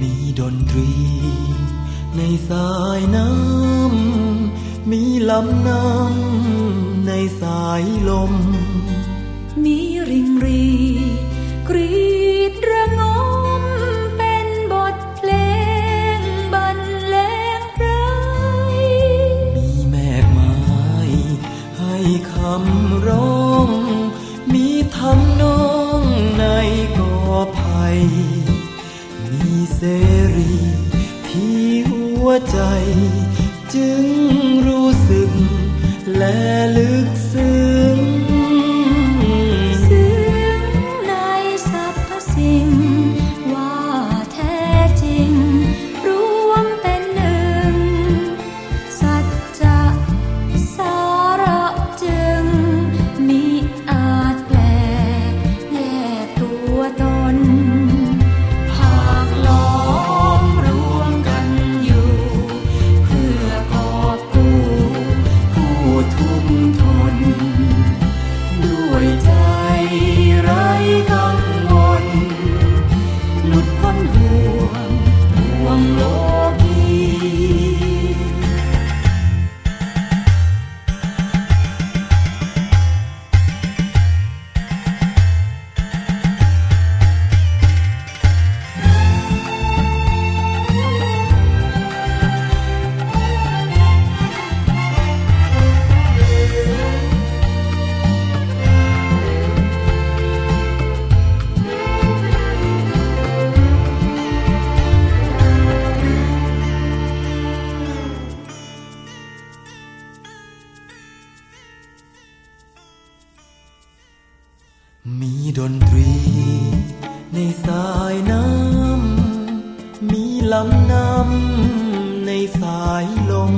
มีดนตรี ในสายน้ำ มีลำน้ำ ในสายลม มีริงรีกรีดระงมเป็นบทเพลงบรรเลงไรมีแมกไม้ให้คำร้อง มีทำนองในกอไผ่ เสรีที่หัวใจ จึงรู้สึกและลึก มีดนตรีในสายน้ำ มีลำน้ำในสายลม